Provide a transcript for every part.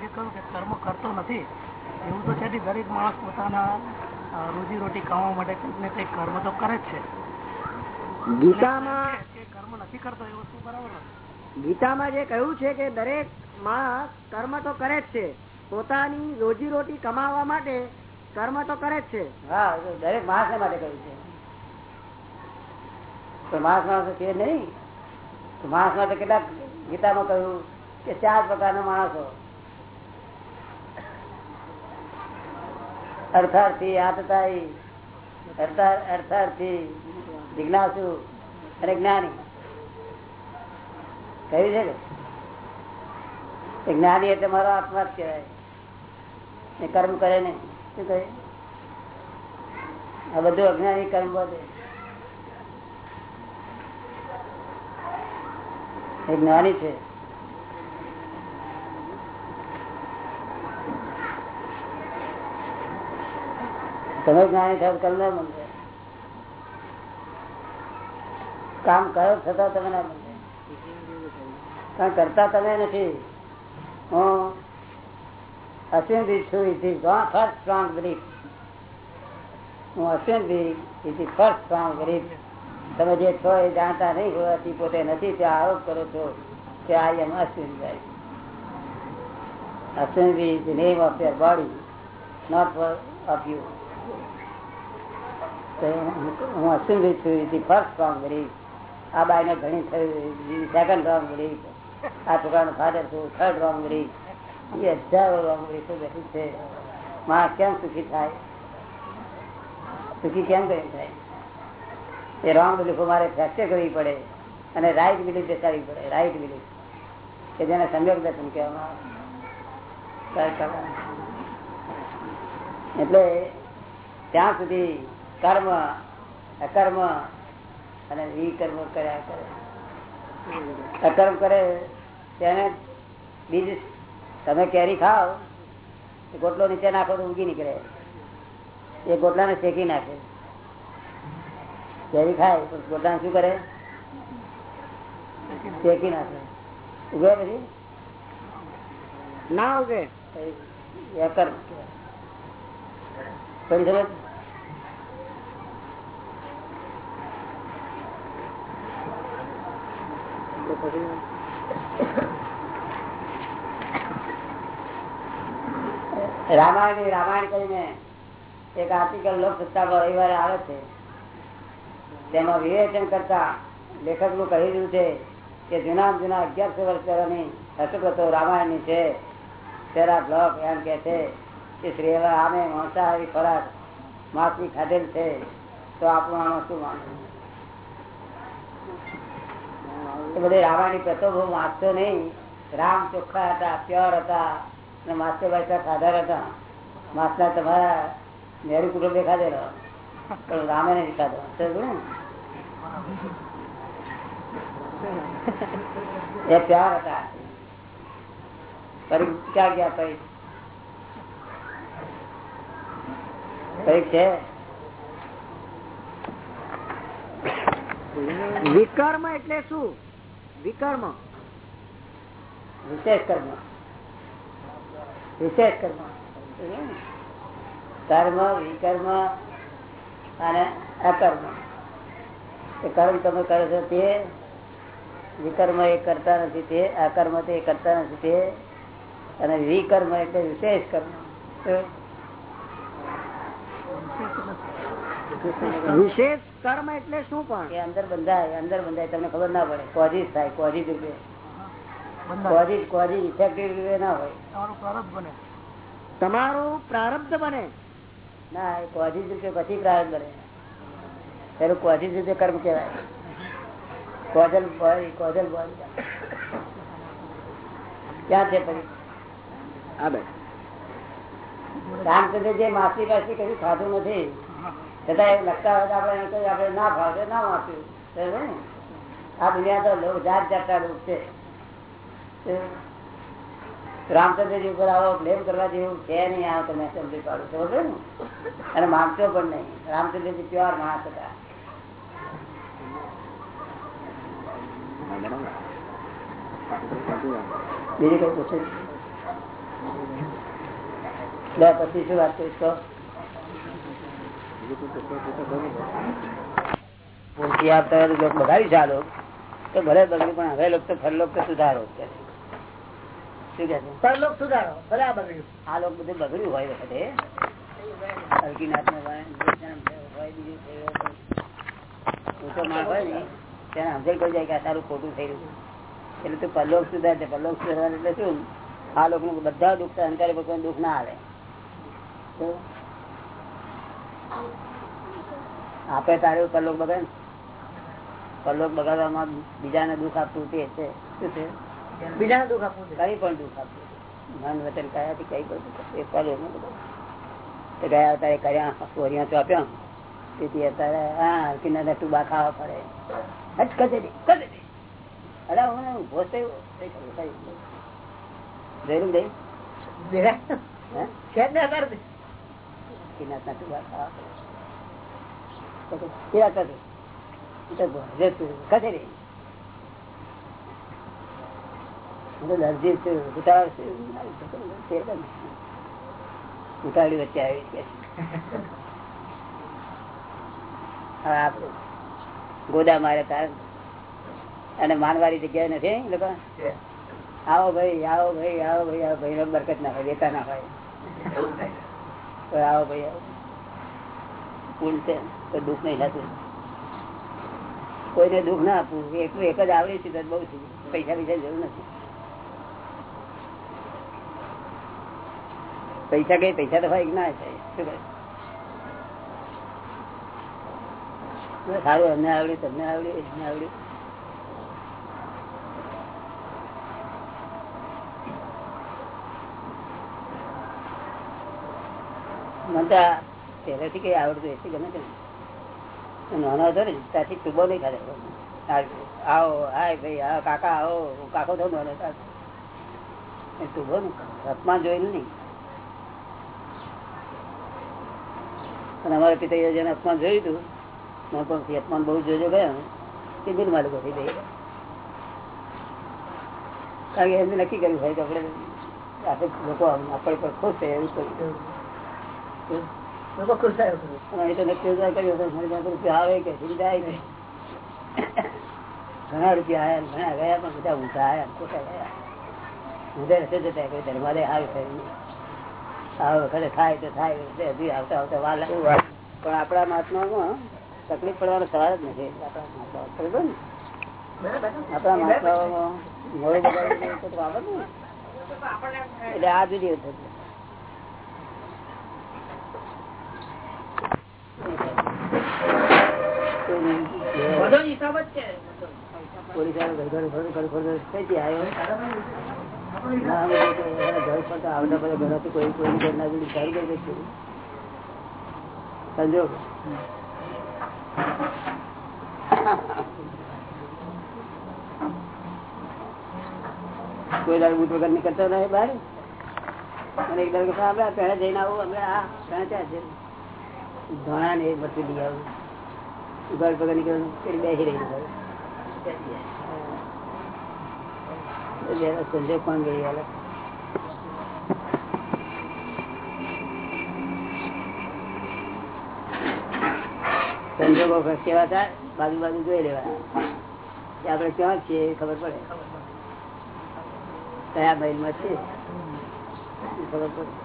જે કહ્યું કે કર્મ કરતો નથી. એવું તો છે દરેક માણસ પોતાના રોજી રોટી કમાવા માટે કંઈક ને કંઈક કર્મ તો કરે જ છે. ગીતામાં કર્મ નથી કરતો એ વસ્તુ બરાબર ગીતામાં જે કહ્યું છે કે દરેક માણસ કર્મ તો કરે જ છે. પોતાની રોજી રોટી કમાવા માટે કર્મ તો કરે જ છે. હા દરેક માણસ માટે કહ્યું છે. તો માણસ માણસ છે નહીં. માણસ માટે કેટલાક ગીતામાં કહ્યું કે ચાર પ્રકારના માણસો. અર્થાર્થી આતતાઈ અર્થાર્થી જિજ્ઞાસુ અને જ્ઞાની. કહ્યું છે કે જ્ઞાની એટલે મારો આત્મા જ કહેવાય. એ કર્મ કરે ને, શું કહે આ બધું અજ્ઞાની કર્મ બધે એ જ્ઞાની છે. તમે જ્ઞાની થયો કર્મ ના બંધ કામ કરો છતાં તમે ના બંધ કારણ કરતા તમે નથી? હું અસિંધી છું ઇટ ફર્સ્ટ સ્ટ્રોંગ બિલીફ હું અસિંધી it is first strong belief તમે જે છો એ જાણતા નહીં હોવાથી પોતે નથી ત્યાં આરોપ કરો છો કે આ એમ અસિંધાય અસિંધી is name of your body not of you હું અશ્વિનભાઈ છું આ બાઈને ઘણી થયું સેકન્ડ રોંગ બિલીફ આ છોકરાનો ફાધર છું થર્ડ રોંગ બિલીફ એ હજારો રોંગ રહી, શું બેઠું છે? માં કેમ સુખી થાય? સુખી કેમ કરી થાય? એ રોંગ બિલીફો મારે ફ્રેક્ચર કરવી પડે અને રાઈટ બિલીફ બેસાડવી પડે રાઈટ બિલીફ કે જેને સંયોગ દર્શન કહેવામાં એટલે ત્યાં સુધી કર્મ અકર્મ અને વિકર્મ કર્યા કરે. અકર્મ કરે તેને બીજું તમે કેરી ખાઓ ગોટલો નીચે નાખો તો ઉગી નીકળે. એ ગોટલાને શેકી નાખે. કેરી ખાય તો ગોટલાને શું કરે? શેકી નાખે. ઉગે પછી? ના ઉગે. અકર્મ. પડી સમજ રામાયણ રામાયણ કરીને એક આર્ટિકલ લોકસત્તા રવિવારે આવે છે. તેમાં વિવેચન કરતા લેખકનું કહી રહ્યું છે કે જૂના જૂના અગિયારસો વર્ષ પહેલાની હકીકતો રામાયણની છે. તેરા બ્લોક એમ કે છે કે શ્રીવા આમે માંસાહારી ખોરાક માછલી ખાધેલ છે. તો આપણું આમાં શું માનવું? એ બધે રામાયણની પ્રતો વાંચતો નહીં. રામ ચોખ્ખા હતા, પ્યોર હતા અને માસ્ટર ભાઈ ખાધા હતા. માસના તમારા નેहरू કુટુંબ દેખાડેલો. પણ રામે નહીં ખાધો એ પ્યાર હતા. ફરી ક્યાં ગયા છે? વિકર્મ એટલે શું? વિકર્મ. વિશેષ કર્મ. વિશેષ કર્મ. કર્મ, વિકર્મ અને અકર્મ. એ કર્મ તમે કરો છો તે વિકર્મ એ કરતા નથી, તે અકર્મ તે કરતા નથી, તે અને વિકર્મ એટલે વિશેષ કર્મ. વિશેષ કર્મ એટલે શું પણ? એ અંદર બંધાય અંદર બંધાય તમને ખબર ના પડે. કોઝિસ થાય કોઝિસ રૂપે કોઝિસ કોઝિસ ઇફેક્ટિવ રૂપે ના હોય. તમારું પ્રારબ્ધ બને. તમારું પ્રારબ્ધ બને. ના એ કોઝિસ રૂપે પછી પ્રારબ્ધ બને. પેલું કોઝિસ રૂપે કર્મ કહેવાય. કોઝલ બોય કોઝલ બોય ક્યાં છે પછી? હા ભાઈ રામચંદ્ર જે માસી પાસી કશું ખાધું નથી. છતાં એવું લગતા હોય તો આપણે એમ કહીએ, આપણે ના ભાવે, ના વાંચ્યું બરાબર ને? આ દુનિયા તો લોકો જાત જાતના લોક છે. રામચંદ્રજી ઉપર આવો બ્લેમ કરવા જેવું છે નહીં, આ તમે સમજી પાડું છો બરાબર ને? અને માનતો પણ નહીં. રામચંદ્રજી પ્યોર માણસ હતા. બીજું કઈ પૂછે? લે, પછી શું વાત કરીશ તો પૂરતી આપતા હોય લોકો બગાડી ચાલો તો ભલે બગડી પણ હવે લોકો ફરલોક તો સુધારો. શું કે છે? સુધારો ભલે આ બગડ્યું. આ લોકો બધું બગડ્યું હોય વખતે. હલકીનાથનો હોય, હોય, બીજું થયું હોય. હોય ને તેને સમજણ પડી જાય કે આ તારું ખોટું થઈ રહ્યું એટલે તું પરલોક સુધાર છે. પરલોક સુધાર એટલે શું? આ લોકો બધા દુઃખ સહન કરે કોઈ દુઃખ ના આવે આપે તારે પરલોક બગાડે પરલોક બગાડવામાં બીજાને દુઃખ આપવું તે છે. શું છે? બીજાને દુઃખ આપવું કઈ પણ દુઃખ આપવું મન વચન કયાથી કઈ પણ એ પરલોકનું બધું. તો ગયા અવતારે કર્યા સોરિયા ચોપ્યા તેથી અત્યારે હા કિન્નર ટુબા ખાવા પડે. હજ કદે દે કચે દે અરે હું ઊભો થયો જોયેલું દઈ દે હે? છે ને ખાવા પડે કેવા કરે ઉતાવળ ઉતાવળી વચ્ચે આવી કે આપણે ગોદા મારે કારણ. અને માનવારી જગ્યા નથી લોકો? આવો ભાઈ આવો ભાઈ આવો ભાઈ આવો ભાઈ બરકત ના હોય દેતા ના હોય. તો આવો ભાઈ આવો. છે. તો દુઃખ નહીં થતું કોઈને દુઃખ ના આપવું. એટલું એક જ આવડે છે બહુ છે. પૈસા પૈસા જરૂર નથી. પૈસા કઈ, પૈસા તો ભાઈ ના થાય શું સારું, અમને આવડ્યું તમને આવડ્યું એમને આવડ્યું મને પહેલેથી કઈ આવડતું એસી ગમે છે નાનો હતો ને, ત્યાંથી ચૂબો નહીં ખાધો. આવો, હાય ભાઈ આવો કાકા, આવો, હું કાકો થયો નાનો. એ ટૂબો રથમાં જોયેલું નહીં. અને અમારા પિતા જેને અપમાન જોયું હતું નાનપણથી અપમાન બહુ જોજો ગયા તે બિલ માલિકો થઈ ગઈ. કારણ કે એમને નક્કી કર્યું હોય કે આપણે આપણે લોકો, આપણે પર ખુશ થાય એવું કર્યું લોકો ખુશ થાય એવું. અને અહીં તો નક્કી કર્યું મારી પાસે રૂપિયા આવે કે જાય કે? ઘણા રૂપિયા આવ્યા ઘણા ગયા પણ બધા ઊંધા આવ્યા ખોટા ગયા. ઊંધે રસ્તે જતા કોઈ ધર્માદે હારું થયું આ વખતે થાય તો થાય હજી આવતા આવતા વાર લાગે. પણ આપણા મહાત્મામાં તકલીફ પડવાનો સવાલ જ નથી. આપણા મહાત્મા બરોબર ને? આપણા મહાત્માઓમાં મોડું એટલે આ જુદી છે. બધો જ હિસાબ જ છે પોલીસ વાળો ઘર ઘર ઘર ઘર ઘર કઈથી આવ્યો ના, અમે તો એના ઘર પર તો આવતા બધા ઘરથી કોઈ કોઈ ઘર ના જોડી સારું કરી દઈશું. કોઈ દાડો બૂટ વગર નીકળતો રહે બહાર. અને એક દાડો આપણે આ જઈને આવું અમે આ પેણે ત્યાં છે. ધોણા ને એ બધું લઈ આવું. ઘર વગર નીકળવાનું બેસી રહી સંજય કોણ ગઈ હાલત. સંજોગો કેવા થાય બાજુ બાજુ જોઈ લેવાના. આપડે ક્યાં છીએ ખબર પડે. કયા મહિલમાં છે એ ખબર પડે.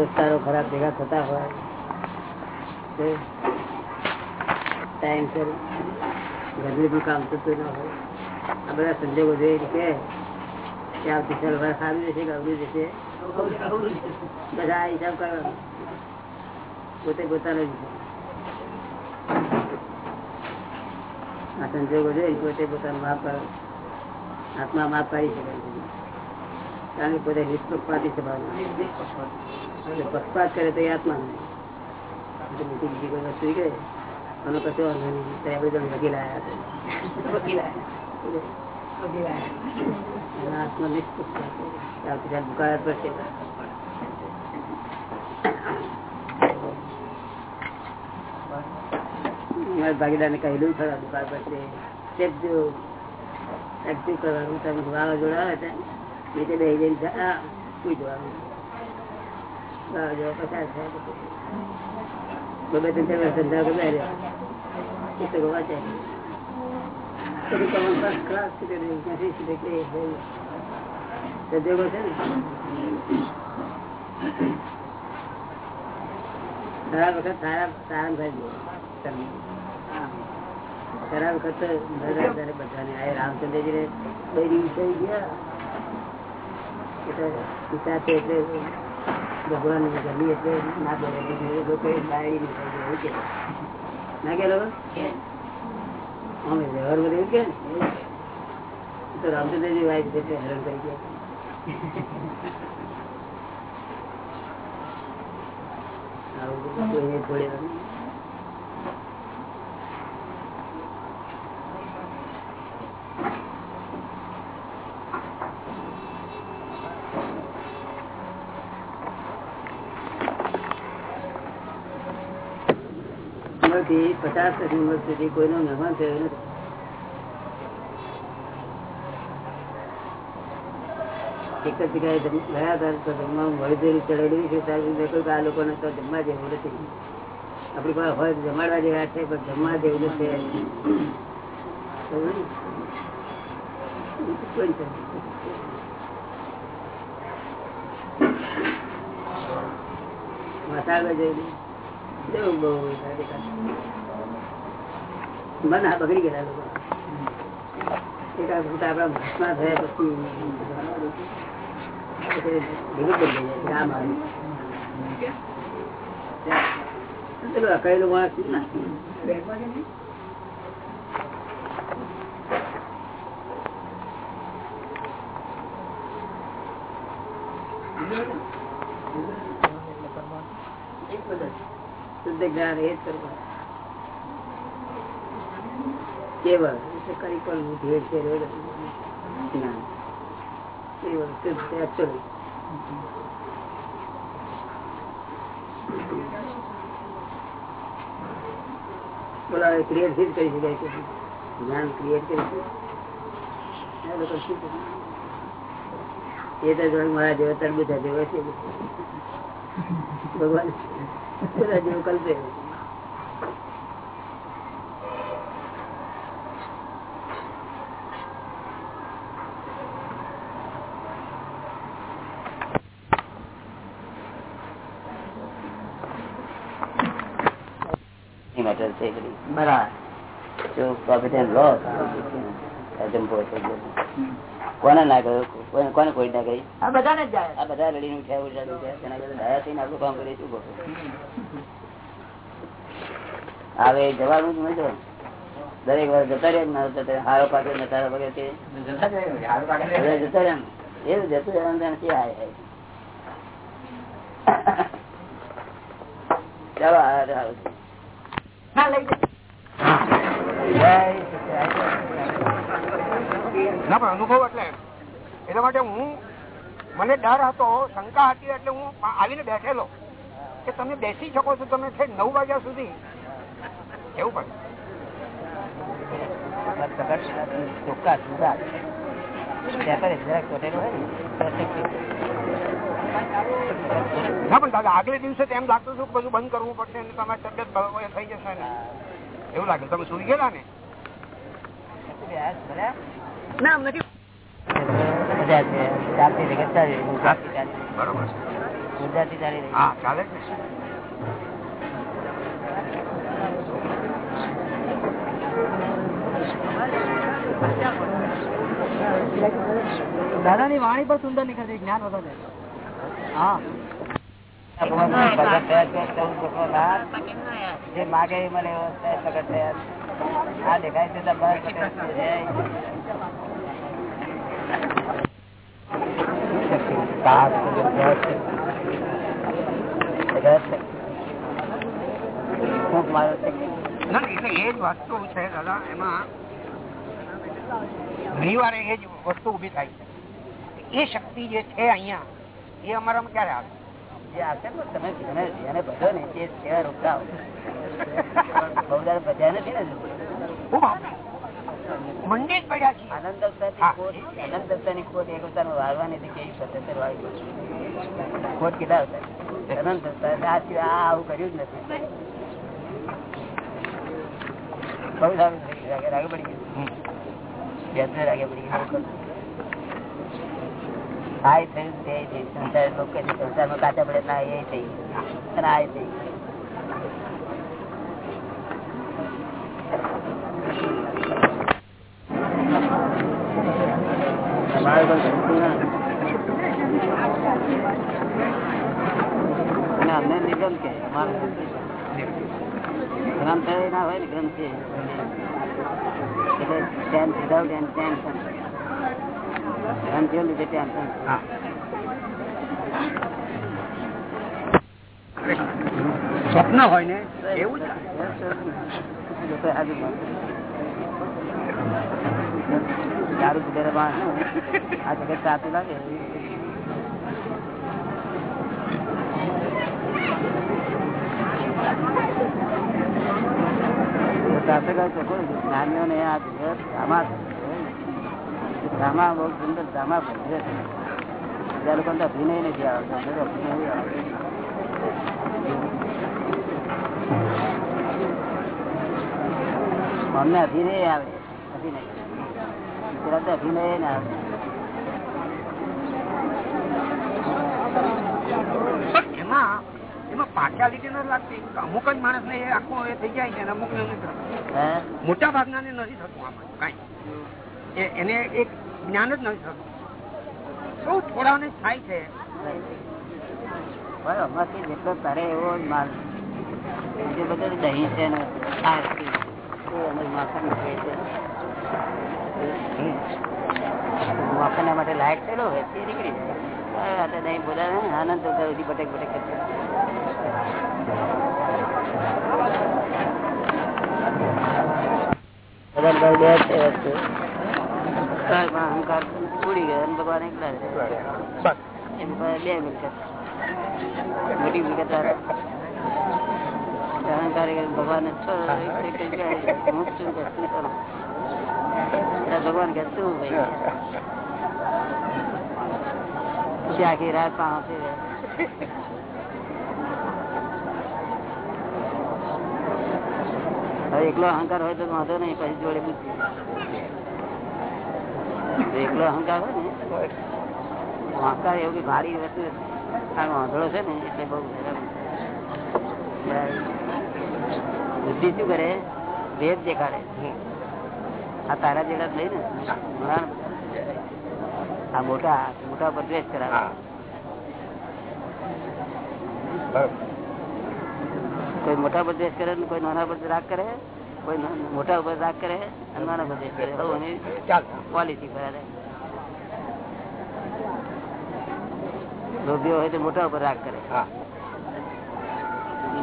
દોસ્તારો ખરાબ ભેગા થતા હોય ટાઈમ સર ઘરનું પણ કામ થતું ના હોય આ બધા સંજોગો જોઈ રીતે કે આવતી સાલ વરસ સારું જશે કે અવરું જશે બધા આ હિસાબ કરવાનો પોતે પોતાનો જ હિસાબ. આ સંજોગો જોઈ પોતે પોતાનું માપ કરો હાથમાં માપ કરી શકે કારણ કે પોતે નિષ્પક્ષપાતી સ્વભાવ એટલે પક્ષપાત કરે તો એ આત્મા ભાગીદાર ને કહેલું ખરા દુકાળ પડશે એક્ટિવ કરવાનું તમે વાવાઝોડા આવે ત્યાં નીચે બે જઈને પૂછવાનું બબે ત્રણ વર્ષ ધંધા કરતા રહ્યા પુસ્તકો વાંચે. પછી કમન ફર્સ્ટ ક્લાસ સુધી રહ્યું ત્યાંથી સીધે કે હોય. સંજોગો છે ને? ખરા વખત સારા સારા ભાઈ ખરા વખત બધાને આ રામચંદ્રજી ને બે દિવસ થઈ ગયા. એટલે પિતા છે, એટલે ભગવાન ગમી એટલે ના બોલે ના કે અમે વ્યવહાર બધું એવું કે? તો રામચંદ્રજી વાય છે હેરાન કરી ગયા. આવું બધું ઉંમરથી પચાસ વર્ષની ઉંમર સુધી કોઈનો મહેમાન થયો નથી. એક જ જગ્યાએ ગયા તો જમવાનું વળદેરી ચડેલી છે ત્યાં આ લોકોને તો જમવા જેવું નથી. આપણી પાસે હોય જમાડવા જેવા છે, પણ જમવા જેવું નથી. મસાલો જોઈ મન આ બગડી ગયા લોકો એકાદ વખત આપણા મહાત્મા થયા પછી પછી ભેગું કરી દઈએ કે આ મારું પેલું અકળેલું માણસ ના શુદ્ધ જ્ઞાન એ કરવું કેવળ કરી પણ. બોલા ક્રિએટ કરી શકાય છે. જ્ઞાન ક્રિએટ કરી શકાય? એ તો મારા જેવા તરબૂચા જેવા છે. ભગવાન. જેવું કલ્પે બરાબર જો પ્રોફિટ એન્ડ લોસ. કોને ના ગયો? કોને કોને કોઈ ના ગઈ? આ બધાને જ જાય. આ બધા લડીને ઉઠ્યા ઉઠ્યા ઉઠ્યા. તેના દયા થઈને આપણું કામ કરીએ શું હવે જવાનું જ નહીં દરેક વાર જતા રહ્યા ના જતા હારો પાકે ને તારા વગર કે? જતા રહ્યા એવું જતું રહેવાનું હાય હાય. ચાલો હારે હારું. જાય ના પણ અનુભવ એટલે એટલા માટે હું મને ડર હતો શંકા હતી એટલે હું આવીને બેઠેલો. કે તમે બેસી શકો છો તમે છે નવ વાગ્યા સુધી. એવું સુધા હોય ને પણ દાદા આગલે દિવસે એમ લાગતું હતું બધું બંધ કરવું પડશે અને તમારી તબિયત થઈ જશે ને. એવું લાગે. તમે સુઈ ગયેલા ને? ના નથી જ ને વાણી પણ સુંદર નીકળશે જ્ઞાન વધારે. હા. જે માગે મને. આ દેખાય છે તો બસ ભગત છે. સાત ભગત છે. ભગત છે. ફૂંક મારો છે. ના ના, એટલે એ જ વસ્તુ છે દાદા એમાં ઘણી વાર એ જ વસ્તુ ઊભી થાય છે એ શક્તિ જે છે અહિયાં એ અમારામાં ક્યારે આવે જે આપે ને તમે જેને જેને ભજો ને તે રોકતા બહુ બધા ભજ્યા નથી ને ખૂબ આપણે મંડી જ પડ્યા છીએ આનંદ આનંદ અવતારની ખોટ એક અવતારમાં વાળવાની હતી કેવી પદ્ધતિ વાળી ખોટ કેટલા હતા આનંદ અવતાર આ સિવાય આવું કર્યું જ નથી. બહુ સારું પડી ગયું. પડી ગયું. આ થયું તે સંસાર લોકો સંસારમાં કાચા પડે ના એ થઈ અને આ થઈ તમારે કોઈ ગમતું ના અને અમને નિગમ કે ગ્રંથ ના હોય ને ગ્રંથ સ્વપ્ન. હોય. ને એવું જ દારૂ પીધેલા માણસ આ જગત સાચું લાગે જ્ઞાનીઓને આ જગત ડ્રામા. ડ્રામા બહુ સુંદર ડ્રામા ભજવે છે. બીજા લોકોને અભિનય નથી આવતો, અભિનય અમને અભિનય આવે, અભિનય. પેલા તો અભિનય ના આવે એમાં એમાં પાર્ટિયાલિટી નથી લાગતી. અમુક જ માણસ ને એ આખું એ થઈ જાય છે અમુક ને નથી મોટા ભાગના ને નથી થતું આમાં કઈ. એને એક જ્ઞાન જ નથી થતું. બહુ થોડાને જ થાય છે? અમારથી જેટલો તારે એવો માલ. બધું દહીં છે ને. માખણ છે. માખણના માટે લાયક થયેલો હોય તે નીકળી જાય હા, આ તો દહીં બોલાવે આનંદ તો બધી બટેક બટેક કરશે. અહંકાર છોડી ગયો અને ભગવાન એકલા બે મિલકત મોટી મિલકત વાળા ભગવાન હું ભગવાન કે શું ભાઈ આખી રાત પાસે હવે એકલો અહંકાર હોય તો વાંધો નહીં પછી જોડે બુદ્ધિ એકલો અહંકાર હોય ને અહંકાર એવું કે ભારી વસ્તુ આ વાંધળો છે ને એટલે બહુ બુદ્ધિ શું કરે ભેદ દેખાડે આ તારા જેડા થઈ ને આ મોટા મોટા પર દ્વેષ કરાવે. કોઈ મોટા પર દ્વેષ કરે કોઈ નાના પર રાગ કરે? કોઈ મોટા ઉપર રાગ કરે અને નાના પર દ્વેષ કરે. ક્વોલિટી એની ચાલ. કરે લોભીઓ હોય તો મોટા ઉપર રાગ કરે. હા.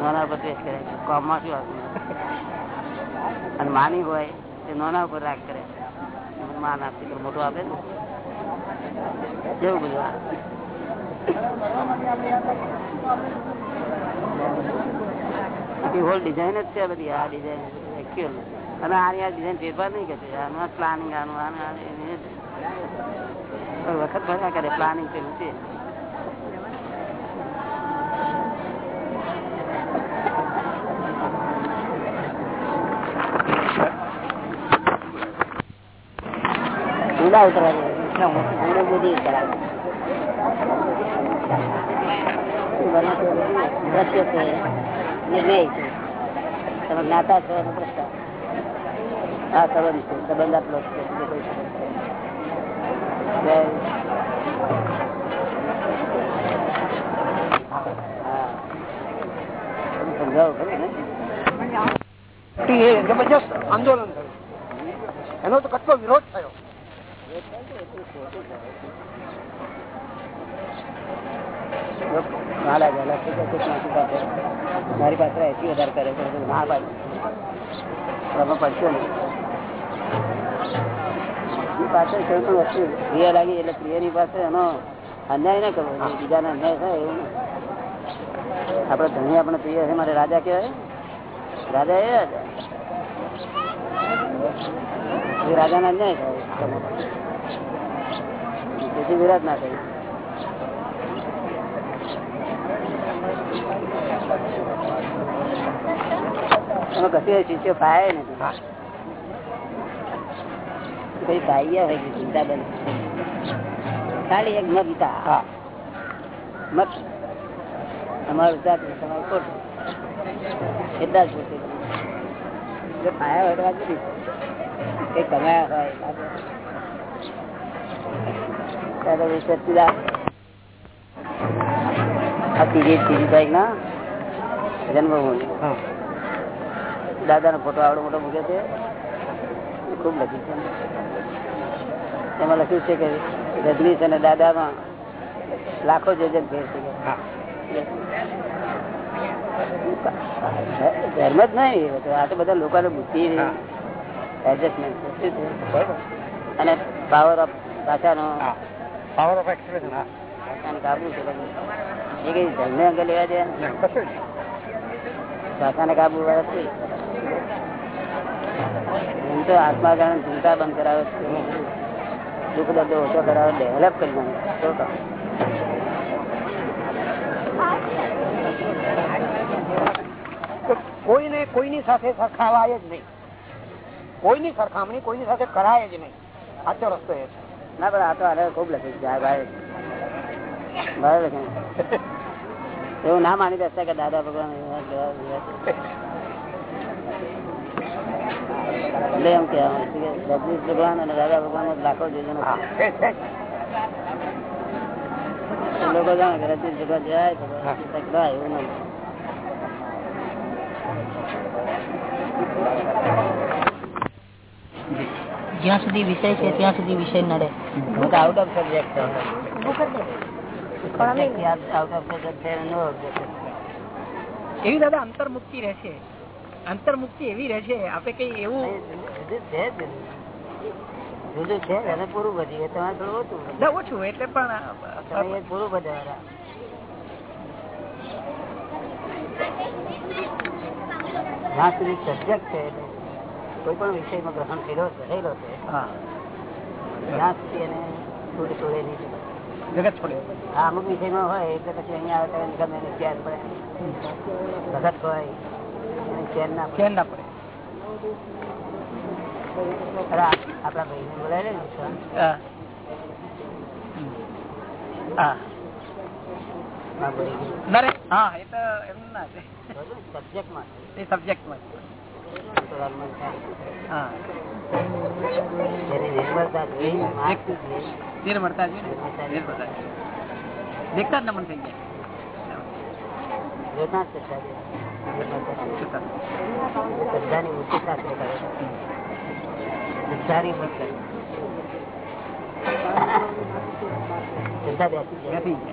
નાના ઉપર દ્વેષ કરે. કોમમાં શું અને માની હોય તે નાના ઉપર રાગ કરે. માન આપતી તો મોટું આપે ને. જેવું બધું. હોલ ડિઝાઇન જ છે બધી, આ ડિઝાઇન એકચ્યુઅલ અને આની આ ડિઝાઇન ફેરફાર નહીં કરતી આનું પ્લાનિંગ આનું આનું વખત ભર્યા કરે પ્લાનિંગ પેલું છે. ઊંડા ઉતરવા જબરજસ્ત આંદોલન થયું. એનો તો કેટલો વિરોધ થયો. કુછ પાસે મારી એસી વધારે કરે છે ના પાડે. તમે પડશો નહીં. વસ્તુ પ્રિય લાગી એટલે પ્રિયની પાસે એનો અન્યાય ના કરવો બીજાને અન્યાય થાય એવું આપડે ધણી, આપણે પ્રિય છે, મારે રાજા કહેવાય. રાજા એ રાજા. રાજાના અન્યાય થાય. તેથી વિરાટ ના થઈ એમાં કશું શિષ્યો પાય નથી કઈ પાઈ હોય છે ચિંતા બંધ ખાલી એક મત ગીતા. મત અમારું જાત તમારું ખોટું એટલા જ પૂછે પાયા હોય તો વાત નથી કઈ કમાયા હોય ત્યારે પછી સચ્ચિદાન આ ત્રીજી ત્રીજી તારીખ ના જન્મભૂમિ દાદા નો ફોટો આવડો મોટો મૂકે છે. ખૂબ લખ્યું છે. એમાં લખ્યું છે કે રજનીશ અને દાદામાં લાખો જોજન ફેર છે ધર્મ જ નહીં આ તો બધા લોકોને બુદ્ધિ એડજસ્ટમેન્ટ? અને પાવર ઓફ ભાષાનો પાવર ઓફ એક્સપ્રેશન હા. આત્મા જાણે ચિંતા બંધ કરાવે છે. દુઃખ દર્દ ઓછો કરાવે ડેવલપ કરી કોઈને કોઈની સાથે સરખાવાય જ નહીં. કોઈની સરખામણી કોઈની સાથે કરાય જ નહીં. સાચો રસ્તો એ છે. ના પણ આ તો અરે ખૂબ લખી છે. ભાઈ ભાઈ લખે એવું ના માની બેસતા કે દાદા ભગવાન. એટલે એમ કે જગદીશ ભગવાન અને દાદા ભગવાન લાખો જોજો. લોકો જાણે કે રજનીશ ભગવાન જાય એવું નહીં જ્યાં સુધી વિષય છે ત્યાં સુધી વિષય નડે આઉટ આઉટ ઓફ સબ્જેક્ટ છે. એવી દાદા અંતર્મુક્તિ રહેશે અંતર્મુક્તિ એવી રહેશે આપણે કઈ એવું જુદું છે જ. જુદું છે એને પૂરું બધી તમારે થોડું ઓછું ના ઓછું એટલે પણ પૂરું બધા જ્યાં સુધી સબ્જેક્ટ છે એટલે કોઈ પણ વિષયમાં ગ્રહણ થયેલો રહેલો છે ત્યાં સુધી એને છોડે છોડે નહીં જગત છોડે. આ અમુક વિષયમાં હોય એટલે પછી અહીંયા આવે ત્યારે ગમે એને ચેન પડે. ભગત હોય એને ચેન ના ચેન ના પડે. આપડા ભાઈ ભાઈને બોલાય ને હા. ના એ તો એમ ના છે. સબ્જેક્ટ સબ્જેક્ટમાં એ સબ્જેક્ટમાં અંતરાલમાં થાય. હા જેની નિર્ભરતા જોઈ, માર્ગથી જોઈ, નિર્મળતા છે ને નિર્મળતા છે. દેખતા જ નમન થઈ જાય જોતા જ શ્રદ્ધા છે. નિર્ભરતા છે. છતાં. શ્રદ્ધાની વૃત્તિ સાથે કરે છે. શ્રદ્ધાની વૃત્તિ. શ્રદ્ધા બેસી જાય.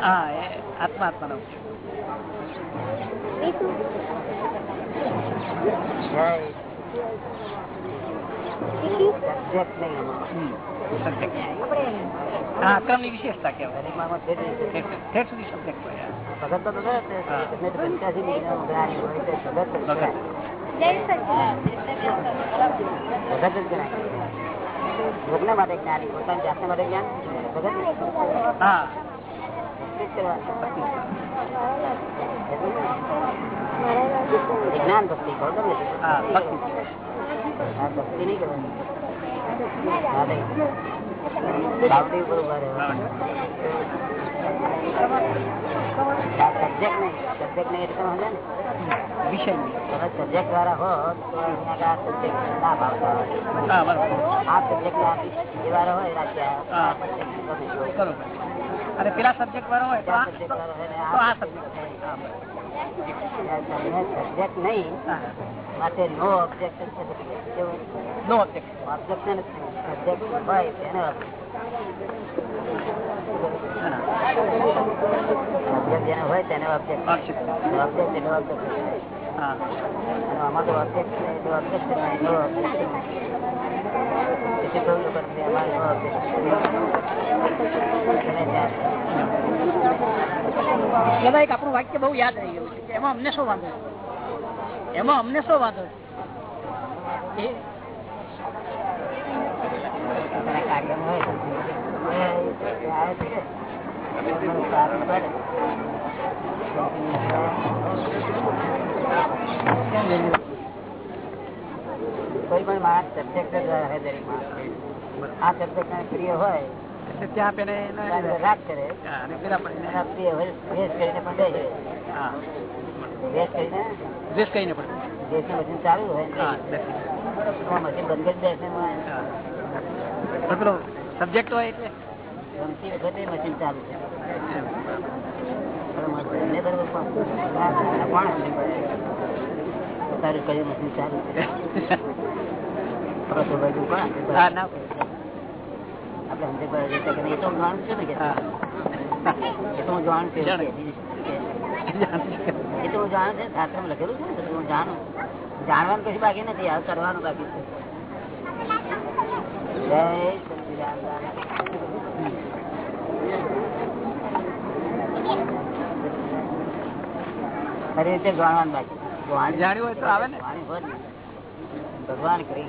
હા આત્મા આત્માનો વિશેષતા કેવાય. ઠેઠ સુધી સબ્જેક્ટ હોય ભગત જ છે. કહેવાય. યોગને માટે જ્ઞાની પોતાની જાતને માટે જ્ઞાન ભગત ભક્તિ કહો ગમે ભક્તિ. નહીં નહીં. બાવડી ને? વાળા હો તો આ subject લાભ આવતા હોય. આ સબ્જેક્ટ લાભ વાળા હોય અને પેલા સબ્જેક્ટ વાળો હોય તો આ- ને સબ્જેક્ટ સબ્જેક્ટ નહીં માટે no objection no objection subject હોય તેને જેને હોય તેને ઓબ્જેક્ટ ઓબ્જેક્ટ એટલે ઓબ્જેક્ટ અને ઓબ્જેક્ટ છે એટલે ઓબ્જેક્ટ નો એટલે અમારે આપણું વાક્ય બહુ યાદ રહી ગયું છે એમાં અમને શું વાંધો? એમાં અમને શું વાંધો છે. કોઈ પણ માણસ સબ્જેક્ટ જ રહે દરેક આ સબ્જેક્ટ પ્રિય હોય ત્યાં પેને રાગ કરે. દ્વેષ કરીને પણ દેશનું મશીન ચાલુ હોય. મશીન બંધ કરી દેશે સબ્જેક્ટ હોય એટલે? વખતે મશીન ચાલુ છે? તારું કયું મશીન ચાલુ છે? કોણ સમજી પડે? છે કે એ તો હું જાણું ને કે એ તો હું જાણું છું જાણે. એવું કે. એ તો હું જાણું છું શાસ્ત્રમાં લખેલું છે ને હું જાણું જાણવાનું કશું બાકી નથી આ કરવાનું બાકી છે જય સચ્ચિદાનંદ ખરી રીતે જાણવાનું બાકી જાણ્યું હોય તો આવે ને. ભગવાન કરી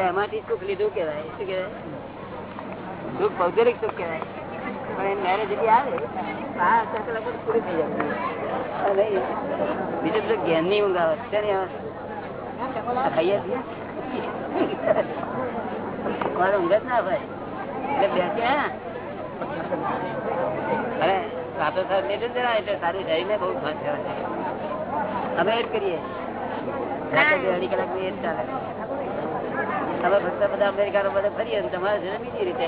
એમાંથી સુખ લીધું કેવાય શું કેવાય સુખ ભૌગોલિક સુખ કેવાય પણ મેરેજ આવે, આ પૂરી થઈ જાય બીજું બધું જ્ઞાનની ઊંઘ આવે ખાઈએ છીએ? ઊંઘ જ ના ભાઈ એટલે બેસ્યા રાતો સાહેબ જરા એટલે સારું શરીરને બહુ ફાસ અમે એ જ કરીએ અઢી કલાક એ જ ચાલે. તમે ફક્ત બધા અમેરિકાનો બધા ફરીએ ને તમારે છે બીજી રીતે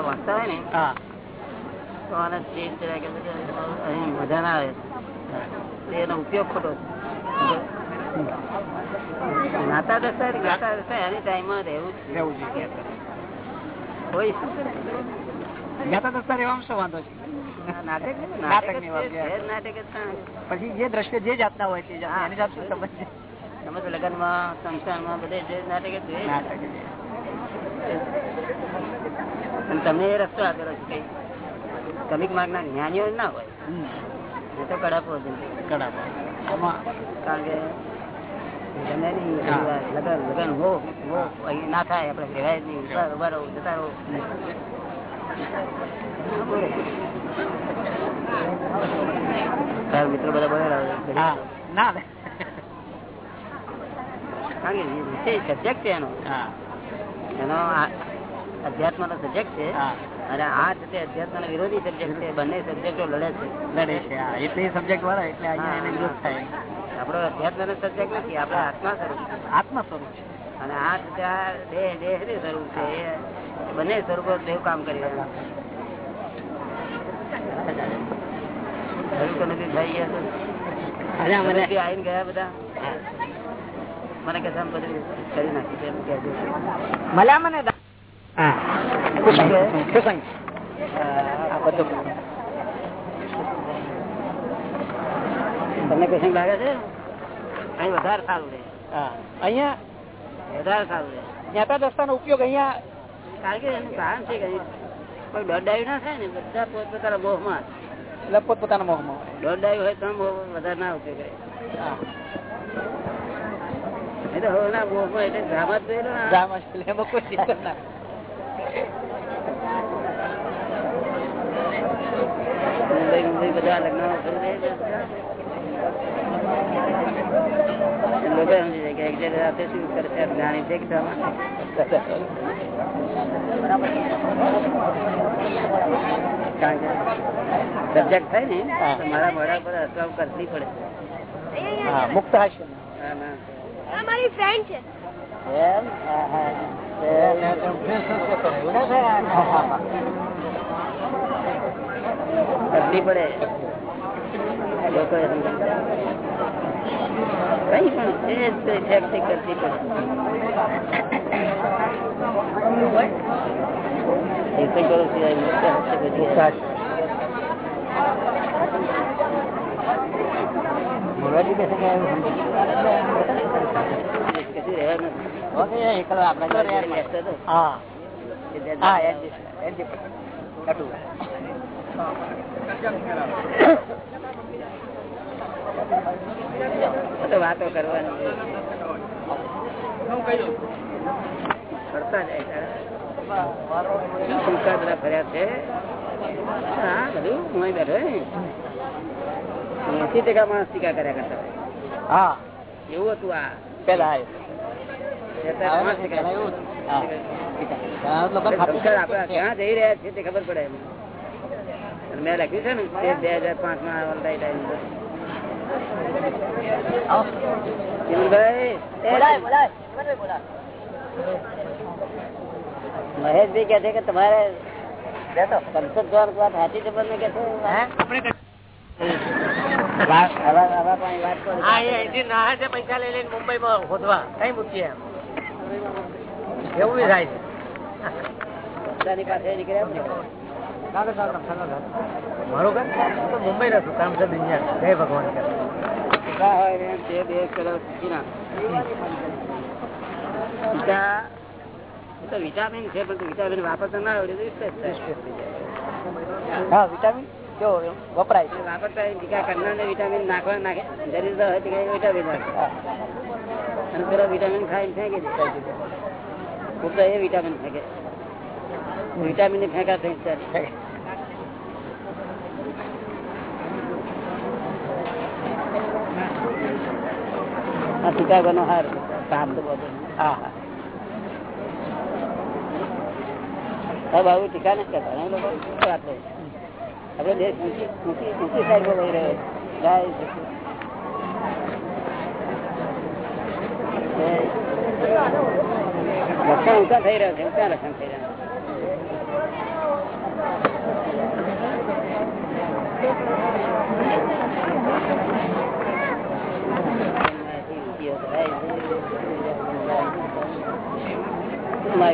વાંચતા હોય ને તો આને મજા ના આવે. એનો ઉપયોગ ખોટો છે. ગાતા એની ટાઈમમાં રહેવું જ રહેવું જોઈએ કોઈ શું કરે? શું વાંધો છે. પછી જે દ્રશ્ય જે જાતના હોય છે એની જાત શું સમજ છે? તમે તો સંસારમાં બધે જે નાટક જ જોઈએ. નાટક છે. અને તમે એ રસ્તો આપેલો છે કમિક માર્ગ ના જ્ઞાનીઓ ના હોય? એ તો કડાપો કડાપો. કારણ કે ગમે નહીં લગન લગન હો હો અહીં ના થાય આપણે કહેવાય નહીં. ઊભા ઊભા રહો જતા રહો. ના બોલે. તારા મિત્રો બધા બોલેલા ના. કારણ કે વિષય સબ્જેક્ટ છે એનો. હા. એનો અધ્યાત્મ નો સબ્જેક્ટ છે. અને આ છે તે અધ્યાત્મ વિરોધી સબ્જેક્ટ છે બંને સબ્જેક્ટો લડે છે. લડે છે એટલે સબ્જેક્ટ વાળા એટલે અહીંયા એને વિરોધ થાય. આપણો અધ્યાત્મ સબ્જેક્ટ નથી આપણે આત્મા સ્વરૂપ છે. આત્મા સ્વરૂપ છે. અને આ તે આ દેહનું સ્વરૂપ છે એ બંને સ્વરૂપો દેવ કામ કરી રહ્યા સ્વરૂપો નથી થઈ ગયા તો. મને આવીને ગયા બધા? મને કે કરી કહેજો મળ્યા મને હા આ બધું તમને કશું લાગે છે અહીં વધારે સારું રહે હા અહીંયા વધારે સારું રહે જ્ઞાતા દસ્તાનો ઉપયોગ અહીંયા કારણ કે એનું કારણ છે કે કોઈ દોડાયું ના થાય ને બધા પોતપોતાના મોહમાં એટલે પોતપોતાના મોહમાં દોડાયું હોય તો વધારે ના ઉપયોગ એટલે હવે ના મોહમાં એટલે ડ્રામા જ જોયેલો. ડ્રામા એટલે એમાં કોઈ ના મુંબઈ મુંબઈ બધા લગ્ન છે. લોકો સમજી જાય કે શું છે કે સબ્જેક્ટ થાય ને મારા મોડા પર અસર કરવી પડે મુક્ત હશે હા, ના. મારી ફ્રેન્ડ છે એમ? હા, હા. કરવી પડે લોકોએ સમજાય. કઈ પણ છે જ તો effect એ કરવી પડે તીર્થંકરો સિવાય મુક્ત હશે બધી મોરારી બેસે કે એવું સમજી કશું રહેવાનું નથી. ઓકે એકલો આપણે તો યાર કહેતો હતો હા કે જે- હા એનજી એનજી કટુ આ તો વાતો કરવાની કરતા જાય તારા. ટૂંકા બધા ફર્યા છે હા બધું હું અહીં બેઠો ને એસી ટકા માણસ ટીકા કર્યા કરતા હોય. હા એવું હતું આ પેલા છેલ્લા પાંચ ટકા. સંસ્કાર આપણા ક્યાં જઈ રહ્યા છે તે ખબર પડે મેં લખ્યું છે ને બે હજાર પાંચમાં ઓનલાઈન ટાઈમ ચિમનભાઈ, એ મહેશભાઈ કે છે કે તમારે સંસદ જવાનું વાત સાચી છે બંને કે છે વાત- કરો. પૈસા લઈ લઈને મુંબઈ માં ખોદવા કઈ મૂકીએ એમ? એવું બી થાય છે. મુંબઈ રહું કામ? છે દુનિયા જય ભગવાન કરે વિટામિન છે પણ વિટામિન વાપરતા ના આવડે વિટામિન કેવો વપરાય છે. વાપરતા વિટામિન નાખવા નાખે. જરૂર હોય વિટામિન અને પેલો વિટામિન ખાઈ ફેંકી દે હું એ વિટામિન ફેંકે. વિટામિન ફેંકા થઈ જાય આ ટીકા નો હાર કામ તો બધું. હા હા. સાહેબ ટીકા નથી કરતા. એ લોકો? આપણો દેશ ઊંચી ઊંચી ઊંચી સાઈડ લક્ષણ ઊંચા થઈ રહ્યા છે, ઊંચા લક્ષણ થઈ રહ્યા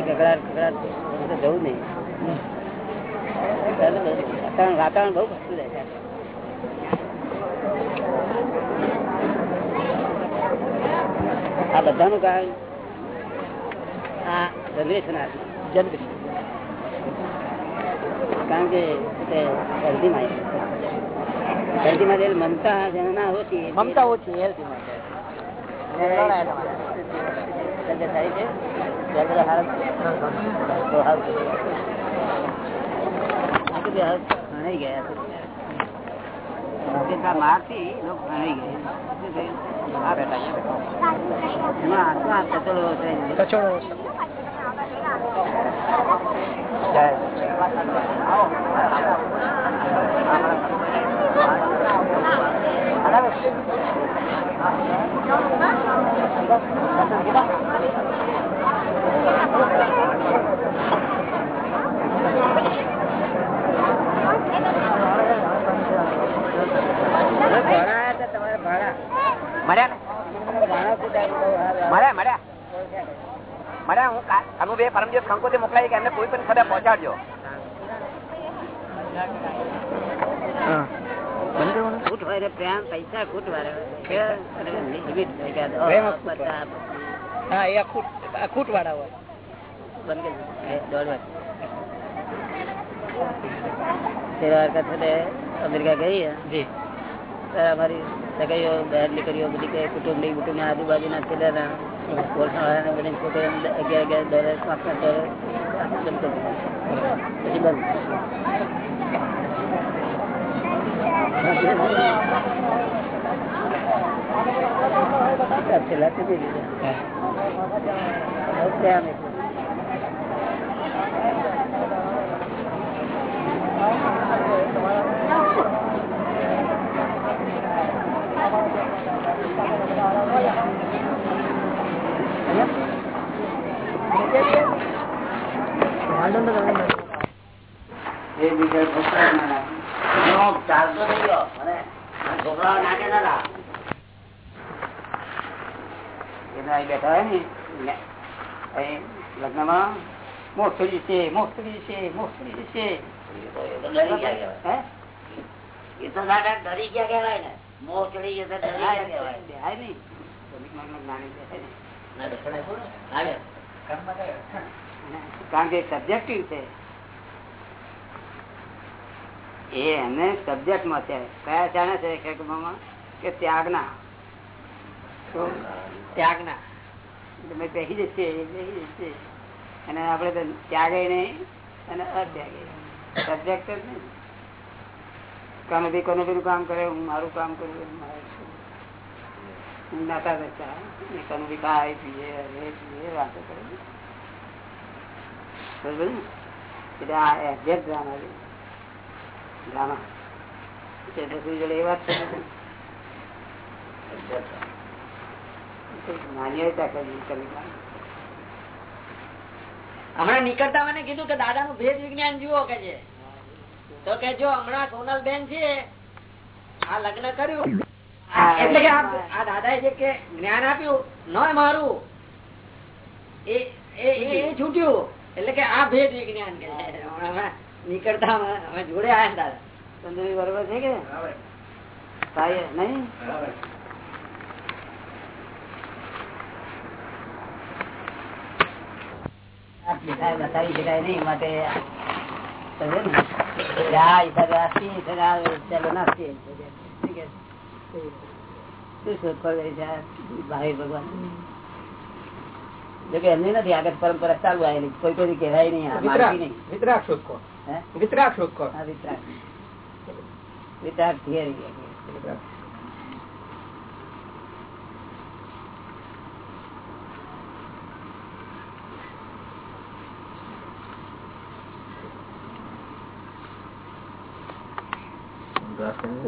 ગગડાટ ગગડાટ જવું નહીં. વાતાવરણ વાતાવરણ બહુ ખસતું જાય છે. આ બધાનું કારણ આ જનરેશન કારણ કે તે હલ્દીમાં હલ્દીમાં જે મમતા જેને ના હોતી મમતા ઓછી હેલ્ધી માટે. તબિયત સારી છે? ત્યાં બધા હારા છે? તો હારું છે. આ તો બે હાથ ભણાઈ ગયા છે. મારથી લોકો ભણાઈ ગયા શું થયું? આ બેઠા અહીંયા. એમાં આટલો આ કચરો છે. કચોડો ભાડા આયા હતા તમારે ભાડા મળ્યા. મળ્યા મળ્યા હું અનુભવે પરમ દિવસ મોકલાવી કે એમને કોઈ પણ સદા પહોંચાડજો. ખૂટ હોય પ્રેમ પૈસા ખૂટ વાળે ખૂટ વાળા હોય. અમેરિકા ગઈ જી. અમારી સગાઈઓ બહેન દીકરીઓ બધી કે કુટુંબની કુટુંબ આજુબાજુના છેલ્લા ઓળખાણ બધી છોકરીઓ અગિયાર અગિયાર ડોલર પાંચ પાંચ ડોલર જમતો પછી બંધ છેલ્લા ચૂકી દીધા હવે પ્રેમ એટલો. એ બીજા છોકરા ના નાખે. એનો ચાલતો થઈ ગયો અને આ છોકરાઓ નાખે ના ના એના અહીં બેઠા હોય ને ને અહીં લગ્નમાં મોસ્તરી છે મોસ્તરી છે મોસ્તરી છે. એ તો દાદા ડરી ગયા કહેવાય ને મોહ ચડી ગયો. કારણ કે સબ્જેક્ટિવ છે. એ એને સબ્જેક્ટમાં છે. કયા જાણે છે ખેડૂતોમાં? કે ત્યાગના? તો ત્યાગના. તમે કહી જશે એ બેસી જશે અને આપણે તો ત્યાગે નહીં અને અત્યાગે. સબ્જેક્ટ જ નહીં. કામે ભી કોને ભી કામ કરે, હું મારું કામ કરું. હું નાતા એ કોને ભી ખાય, પીએ રે પીએ, વાતો કરે. એટલે આ એક્ઝેક્ટ ડ્રામા છે. ડ્રામા. એટલે પછી જોડે એ વાત છે. ને. માન્યતા કરવી કરવી હમણાં નીકળતા મને કીધું કે દાદા નું ભેદ વિજ્ઞાન જુઓ કે છે. તો કે જો હમણાં સોનલ બેન છે આ લગ્ન કર્યું. એટલે કે આ દાદા જે કે જ્ઞાન આપ્યું ન મારું. એ એ એ- એ છૂટ્યું. એટલે કે આ ભેદ વિજ્ઞાન કે નીકળતા અમે જોડે આયા દાદા. તંદુરી બરોબર છે કે નહીં? બતાવી શકાય નહીં માટે એમની નથી આગળ પરંપરા ચાલુ આવેલી. કોઈ કોઈ કહેવાય નહીં વિતરાક શોધકો વિતરાક શોધકો વિતરાક વિતરાક. શોધખોળ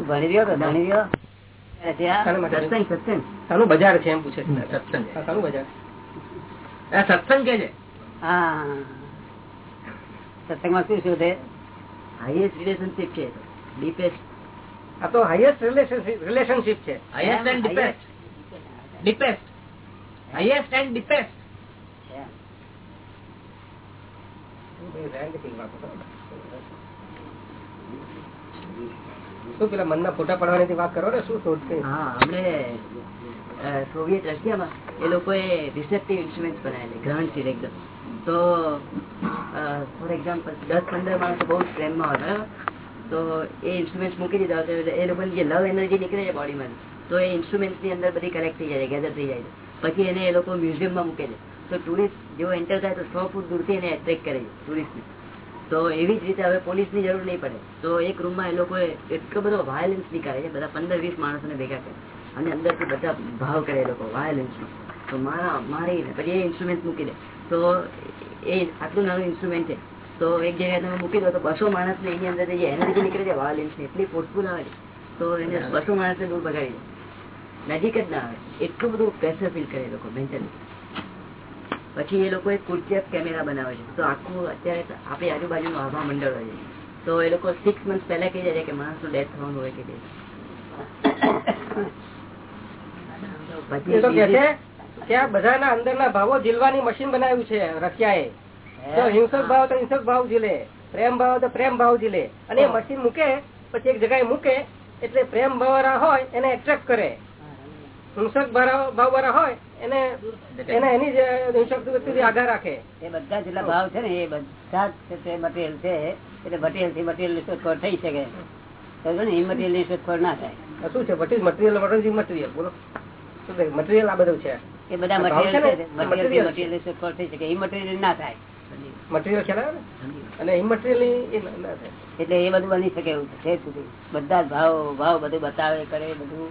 ભણી રહ્યો તો ભણી રહ્યો? સત્સંગ બજાર છે એમ પૂછે. સત્સંગ. બજાર. સત્સંગ કે છે? હા. સત્સંગમાં શું શોધે? હાઈએસ્ટ રિલેશનશીપ છે. ડીપેસ્ટ આ તો હાઈએસ્ટ રિલેશનશીપ રિલેશનશીપ છે. Highest and deepest deepest highest and deepest શું પેલા મનના ફોટા પડવાની વાત કરો ને, શું શોધ છે સોવિયત રશિયામાં એ લોકોએ રિસેપ્ટિવ ઇન્સ્ટ્રુમેન્ટ બનાવેલી ગ્રહણશીલ એકદમ. તો ફોર એક્ઝામ્પલ દસ પંદર માણસો બહુ પ્રેમમાં હોય તો એ ઇન્સ્ટ્રુમેન્ટ મૂકી દીધા હોય એ લોકોની જે લવ એનર્જી નીકળે છે બોડીમાં તો એ ઇન્સ્ટ્રુમેન્ટની અંદર બધી કલેક્ટ થઈ જાય છે ગેધર થઈ જાય છે. પછી એને એ લોકો મ્યુઝિયમમાં મૂકે છે. તો ટુરિસ્ટ જેવો એન્ટર થાય તો સો ફૂટ દૂરથી એને એટ્રેક્ટ કરે છે ટુરિસ્ટને તો એવી જ રીતે હવે પોલીસની જરૂર નહીં પડે. તો એક રૂમમાં એ લોકોએ એટલો બધો વાયોલન્સ નીકાળે છે બધા પંદર વીસ માણસોને ભેગા કરે. અને અંદરથી બધા ભાવ કરે એ લોકો વાયોલન્સનો તો મારા મારી પછી એ ઇન્સ્ટ્રુમેન્ટ મૂકી દે. તો એ આટલું નાનું ઇન્સ્ટ્રુમેન્ટ છે. તો એક જગ્યાએ તમે મૂકી દો તો બસો માણસને એની અંદર જે એનર્જી નીકળે છે વાયોલન્સની એટલી ફોર્સફુલ આવે તો એને બસો માણસને દૂર બગાડી દે. નજીક જ ના આવે. એટલું બધું પ્રેશર ફીલ કરે લોકો મેન્ટલી પછી એ લોકો કુર્ચેપ કેમેરા બનાવે છે. તો આખું અત્યારે આપણી આજુબાજુનું આભા મંડળ હોય છે. તો એ લોકો સિક્સ મંથ પહેલા કહી જાય કે માણસનું ડેથ થવાનું હોય કે બધાના અંદરના ભાવો જીલવાની મશીન બનાવ્યું છે રશિયાએ તો હિંસક ભાવ તો હિંસક ભાવ જીલે પ્રેમ ભાવ તો પ્રેમ ભાવ જીલે અને એ મશીન મૂકે પછી એક જગ્યાએ મૂકે એટલે પ્રેમ ભાવ વાળા હોય એને એટ્રેક્ટ કરે. હિંસક ભાવ વાળા હોય એને એને એની જ હિંસક વૃત્તિથી રાખે. એ બધા જેટલા ભાવ છે ને એ બધા તે મટીરિયલ છે. એટલે મટીરિયલથી મટીરિયલ શોધખોળ થઈ શકે. ઇમટીરિયલની શોધખોળ ના થાય. શું છે? મટીરિયલ મટીરિયલ બોલો. મટીરિયલ આ બધું છે. એ બધા આ ભાવ છે મટીરિયલ મટીરિયલથી material છે. મટીરિયલ શોધખોળ થઈ શકે. ઇમટીરિયલ ના થાય. મટીરિયલ ખ્યાલ અને ઇમટીરિયલ એટલે એ બધું બની શકે એવું છે. સુધી. બધા જ ભાવ ભાવ બધું બતાવે કરે બધું.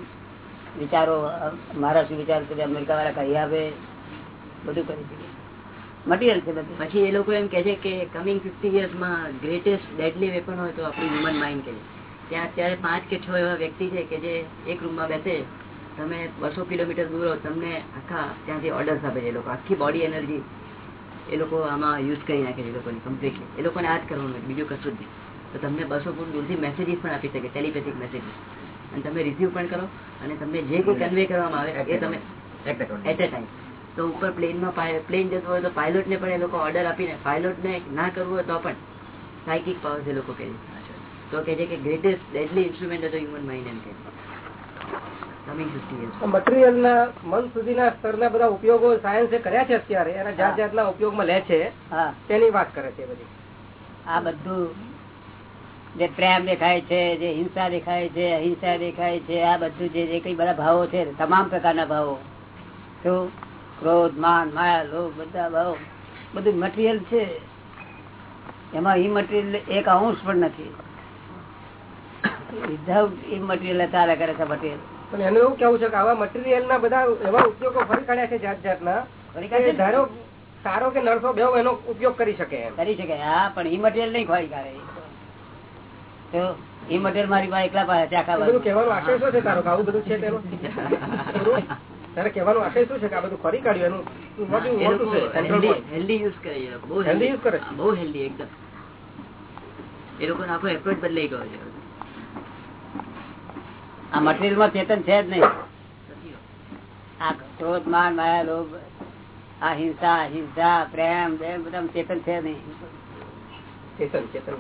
વિચારો, મારા શું વિચાર છે અમેરિકા વાળા કહી આવે બધું કરી શકે. મટીરિયલ છે બધું. પછી એ લોકો એમ કે છે કે કમિંગ ફિફ્ટી યર્સમાં ગ્રેટેસ્ટ ડેડલી વેપન હોય તો આપણું હ્યુમન માઇન્ડ કે ત્યાં અત્યારે પાંચ કે છ એવા વ્યક્તિ છે કે જે એક રૂમમાં બેસે, તમે બસો કિલોમીટર દૂર હો તમને આખા ત્યાંથી ઓર્ડર્સ આપે છે એ લોકો. આખી બોડી એનર્જી એ લોકો આમાં યુઝ કરી નાખે છે એ લોકોની કમ્પ્લીટલી એ લોકોને આ જ કરવાનું બીજું કશું જ નહીં. તો તમને બસો ફૂટ દૂરથી મેસેજીસ પણ આપી શકે ટેલિપેથિક મેસેજીસ અને તમે રિસીવ પણ કરો અને તમને જે કોઈ કન્વે કરવામાં આવે એ તમે એટ અ ટાઈમ તો ઉપર પ્લેનમાં પ્લેન જતું હોય તો પાયલોટને પણ એ લોકો ઓર્ડર આપીને પાયલોટને ના કરવું હોય તો પણ સાયકિક પાવર એ લોકો કહે તો કહે છે કે ગ્રેટેસ્ટ ડેડલી ઇન્સ્ટ્રુમેન્ટ હતો હ્યુમન માઇન્ડ એમ કે મટીરિયલ ના મન સુધીના સ્તરના બધા ઉપયોગો સાયન્સે કર્યા છે અત્યારે. એના જાત. જાતના ઉપયોગમાં લે છે. હા. તેની વાત કરે છે બધી. આ બધું જે પ્રેમ દેખાય છે જે હિંસા દેખાય છે અહિંસા દેખાય છે આ બધું જે જે કઈ બધા ભાવો છે તમામ પ્રકારના ભાવો. શું ક્રોધ માન માયા લોભ બધા ભાવો. બધું મટીરિયલ છે. એમાં ઈ મટીરિયલ એક અંશ પણ નથી. વિધાઉટ ચાલે કરે છે મટીરિયલ પણ એનું એવું કેવું છે કે આવા મટીરિયલ ના બધા એવા ઉપયોગો ફરી કાઢ્યા છે જાત જાતના ફરી ધારો સારો કે નરસો બેવ એનો ઉપયોગ કરી શકે કરી શકે હા પણ ઈ મટીરિયલ નહીં ખોરી કાઢે. તો એ મટીરિયલ મારી પાસે એકલા પાસે છે આખા બધું બાજુ. આશય શું છે તારો? આવું બધું છે તેનું? તારે કહેવાનો આશય શું છે કે આ બધું ફરી કાઢ્યું? એનું. હેલ્ધી યુઝ કરે. બહુ હેલ્ધી. યુઝ કરે બહુ હેલ્ધી એકદમ. એ લોકોનો આખો એપ્રોચ બદલાઈ ગયો છે. આ મટીરિયલમાં ચેતન છે જ નહીં. આ ક્રોધ માન માયા લોભ આ હિંસા હિંસા પ્રેમ પ્રેમ બધા ચેતન છે નહીં. ચેતન ચેતન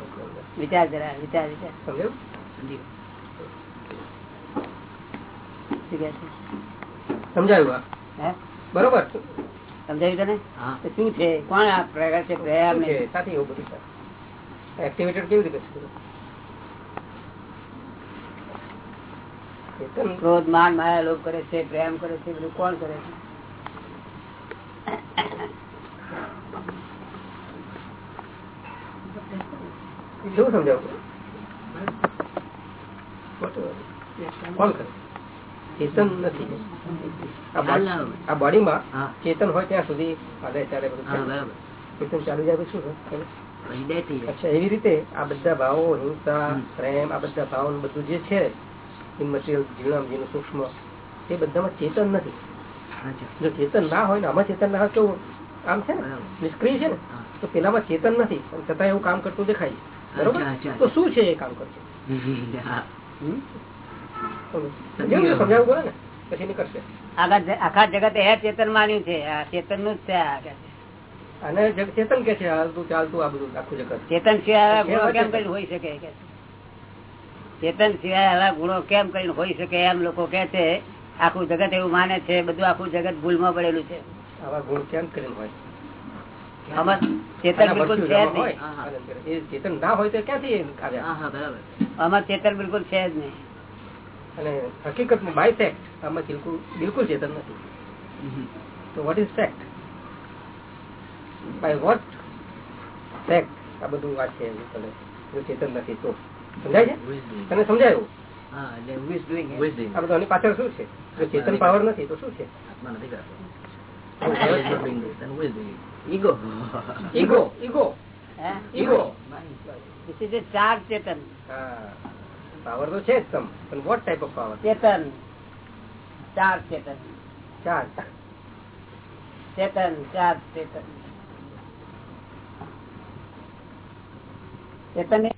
વિચાર જરા વિચાર વિચાર. સમજાયું? બરોબર? સમજાયું તને? શું છે? કોણ આ પ્રકાર છે? પ્રેમ ને? સાથે એવું બધું. એક્ટિવેટેડ કેવી રીતે છે? ક્રોધ માન માયા લોભ કરે છે પ્રેમ કરે છે બધું કોણ કરે છે? કેવું સમજાવું? કોણ કરે. ચેતન નથી. આ હોય. બોડીમાં ચેતન હોય ત્યાં સુધી ચાલે બધું. ચેતન ચાલુ જાય શું અચ્છા એવી રીતે આ બધા ભાવો હિંસા પ્રેમ આ બધા ભાવ બધું જે છે ઇમટીરિયલ સૂક્ષ્મ એ બધામાં ચેતન નથી. જો ચેતન ના હોય ને આમાં ચેતન ના હોય તો આમ છે ને. નિષ્ક્રિય છે ને તો પેલામાં ચેતન નથી. પણ છતાં એવું કામ કરતું દેખાય બરોબર. તો શું છે એ કામ કરશે? સમજાવું ને? પછી આખા એ ચેતન માન્યું છે આ ચેતનનું જ છે આ અને ચેતન કે છે હાલતું ચાલતું આ બધું આખું જગત. ચેતન સિવાય કેમ? કરીને હોઈ શકે ચેતન સિવાય આવા ગુણો કેમ કરીને હોઈ શકે એમ લોકો કે છે આખું જગત એવું માને છે બધું આખું જગત ભૂલમાં પડેલું છે. આવા ગુણ કેમ કરીને હોય? ચેતન બિલકુલ છે જ નહીં. ચેતન ના હોય તો ક્યાંથી આવ્યા હા હા બરાબર. આમાં ચેતન બિલકુલ છે જ નહીં. અને હકીકતમાં બાય ફેક્ટ આમાં બિલકુલ બિલકુલ ચેતન નથી. તો what is fact by what fact આ બધું વાત છે જો ચેતન નથી તો. સમજાય છે? તને સમજાયું? આ બધું પાછળ શું છે? જો ચેતન પાવર નથી તો શું છે? Ego. ઈગો. ઈગો. હે? ઈગો. This is a ચાર ચેતન. હા. પાવર તો છે જ તમ. પણ વોટ ટાઈપ ઓફ પાવર ચેતન. ચાર ચેતન. ચાર. ચેતન ચાર ચેતન. ચેતન